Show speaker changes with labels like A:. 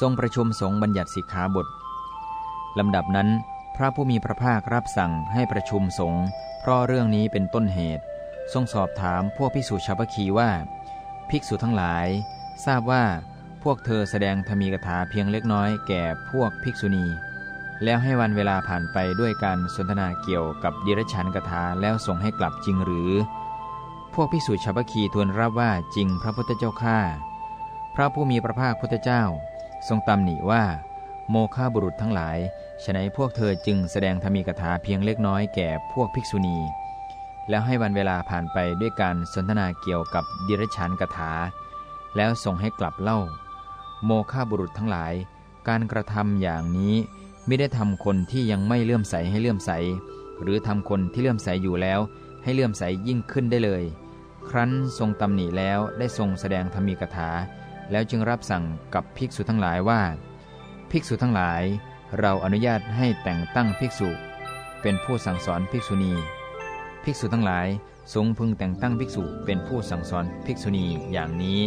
A: ทรงประชุมสงฆ์บัญญัติสิกขาบทลำดับนั้น พระผู้มีพระภาครับสั่งให้ประชุมสงฆ์เพราะเรื่องนี้เป็นต้นเหตุ ทรงสอบถามพวกภิกษุชาวพคีว่า ภิกษุทั้งหลาย ทราบว่าพวกเธอแสดงธรรมีกถาเพียงเล็กน้อยแก่พวกภิกษุณี แล้วให้วันเวลาผ่านไปด้วยการสนทนาเกี่ยวกับดิรชันกถาแล้วส่งให้กลับจริงหรือ พวกภิกษุชาวพคีทูลรับว่าจริงพระพุทธเจ้าข้าพระผู้มีพระภาคพุทธเจ้า ทรงตำหนิว่า โมฆะบุรุษทั้งหลายฉนัยพวกเธอจึงแสดงธรรมีกถาเพียงเล็กน้อยแก่พวกภิกษุณี แล้วให้วันเวลาผ่านไปด้วยการสนทนาเกี่ยวกับดิรชันกถา แล้วส่งให้กลับเล่า โมฆะบุรุษทั้งหลาย การกระทำอย่างนี้ไม่ได้ทำคนที่ยังไม่เลื่อมใสให้เลื่อมใส หรือทำคนที่เลื่อมใสอยู่แล้ว ให้เลื่อมใสยิ่งขึ้นได้เลย ครั้นทรงตำหนิแล้วได้ทรงแสดงธรรมีกถา แล้วจึงรับสั่งกับภิกษุทั้งหลายว่า ภิกษุทั้งหลาย เราอนุญาตให้แต่งตั้งภิกษุ เป็นผู้สั่งสอนภิกษุณี ภิกษุทั้งหลายทรงพึงแต่งตั้งภิกษุเป็นผู้สั่งสอนภิกษุณีอย่างนี้